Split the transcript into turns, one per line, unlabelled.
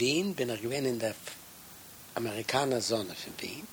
Wien, bin ich gewesen in der Amerikaner Sonne von Wien.